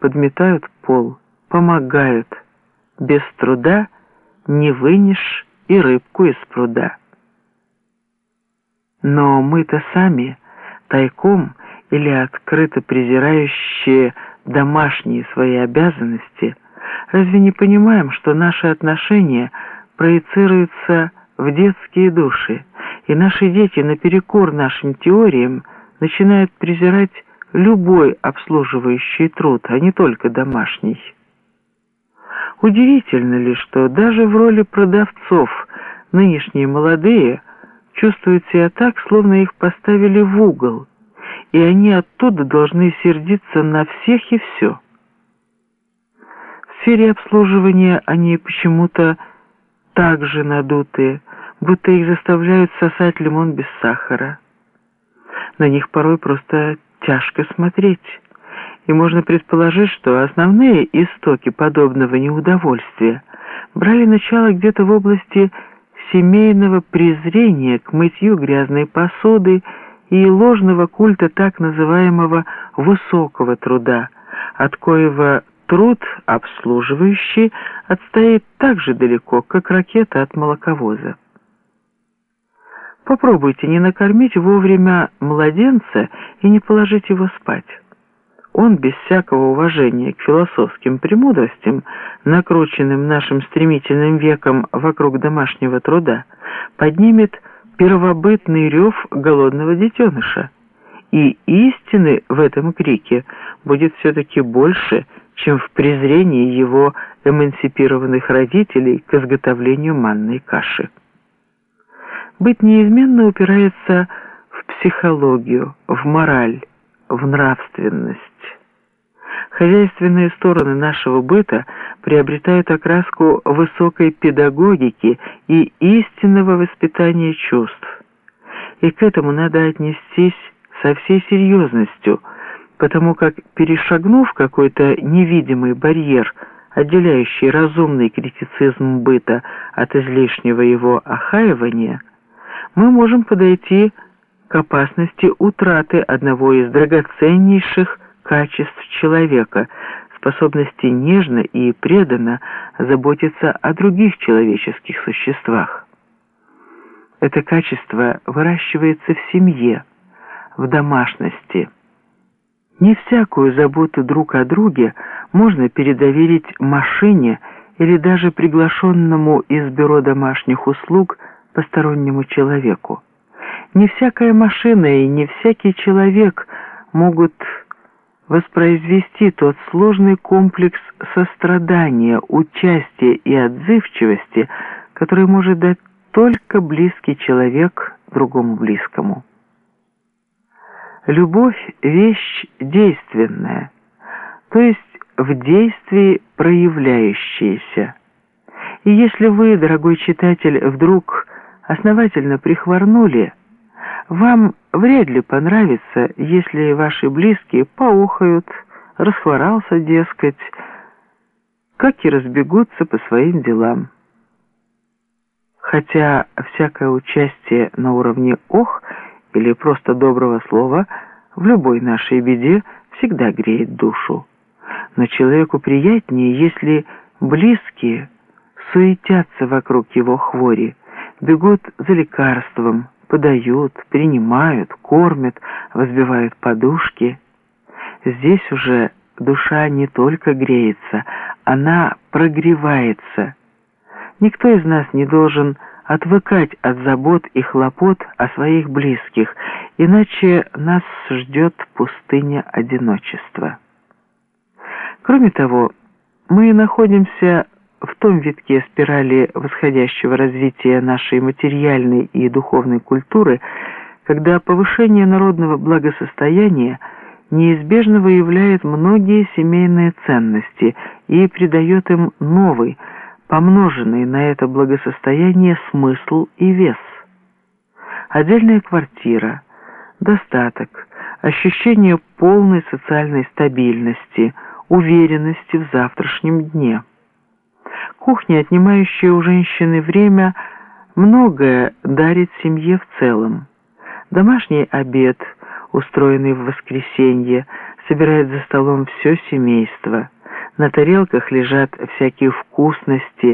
подметают пол, помогают. Без труда не вынешь и рыбку из пруда. Но мы-то сами, тайком или открыто презирающие домашние свои обязанности, разве не понимаем, что наши отношения проецируются в детские души, и наши дети наперекор нашим теориям начинают презирать любой обслуживающий труд, а не только домашний. Удивительно ли, что даже в роли продавцов нынешние молодые чувствуют себя так, словно их поставили в угол, и они оттуда должны сердиться на всех и все. В сфере обслуживания они почему-то так же надутые, будто их заставляют сосать лимон без сахара. На них порой просто тяжко смотреть, и можно предположить, что основные истоки подобного неудовольствия брали начало где-то в области семейного презрения к мытью грязной посуды и ложного культа так называемого «высокого труда», от коего труд обслуживающий отстоит так же далеко, как ракета от молоковоза. Попробуйте не накормить вовремя младенца и не положить его спать. Он без всякого уважения к философским премудростям, накрученным нашим стремительным веком вокруг домашнего труда, поднимет первобытный рев голодного детеныша. И истины в этом крике будет все-таки больше, чем в презрении его эмансипированных родителей к изготовлению манной каши. Быть неизменно упирается в психологию, в мораль, в нравственность. Хозяйственные стороны нашего быта приобретают окраску высокой педагогики и истинного воспитания чувств. И к этому надо отнестись со всей серьезностью, потому как, перешагнув какой-то невидимый барьер, отделяющий разумный критицизм быта от излишнего его охаивания, мы можем подойти к опасности утраты одного из драгоценнейших качеств человека, способности нежно и преданно заботиться о других человеческих существах. Это качество выращивается в семье, в домашности. Не всякую заботу друг о друге можно передоверить машине или даже приглашенному из бюро домашних услуг постороннему человеку. Не всякая машина и не всякий человек могут воспроизвести тот сложный комплекс сострадания, участия и отзывчивости, который может дать только близкий человек другому близкому. Любовь – вещь действенная, то есть в действии проявляющаяся. И если вы, дорогой читатель, вдруг основательно прихворнули, вам вряд ли понравится, если ваши близкие поухают, расхворался, дескать, как и разбегутся по своим делам. Хотя всякое участие на уровне «ох» или просто доброго слова в любой нашей беде всегда греет душу. Но человеку приятнее, если близкие суетятся вокруг его хвори, бегут за лекарством, подают, принимают, кормят, возбивают подушки. Здесь уже душа не только греется, она прогревается. Никто из нас не должен отвыкать от забот и хлопот о своих близких, иначе нас ждет пустыня одиночества. Кроме того, мы находимся в том витке спирали восходящего развития нашей материальной и духовной культуры, когда повышение народного благосостояния неизбежно выявляет многие семейные ценности и придает им новый, помноженный на это благосостояние смысл и вес. Отдельная квартира, достаток, ощущение полной социальной стабильности, уверенности в завтрашнем дне – Кухня, отнимающая у женщины время, многое дарит семье в целом. Домашний обед, устроенный в воскресенье, собирает за столом все семейство. На тарелках лежат всякие вкусности,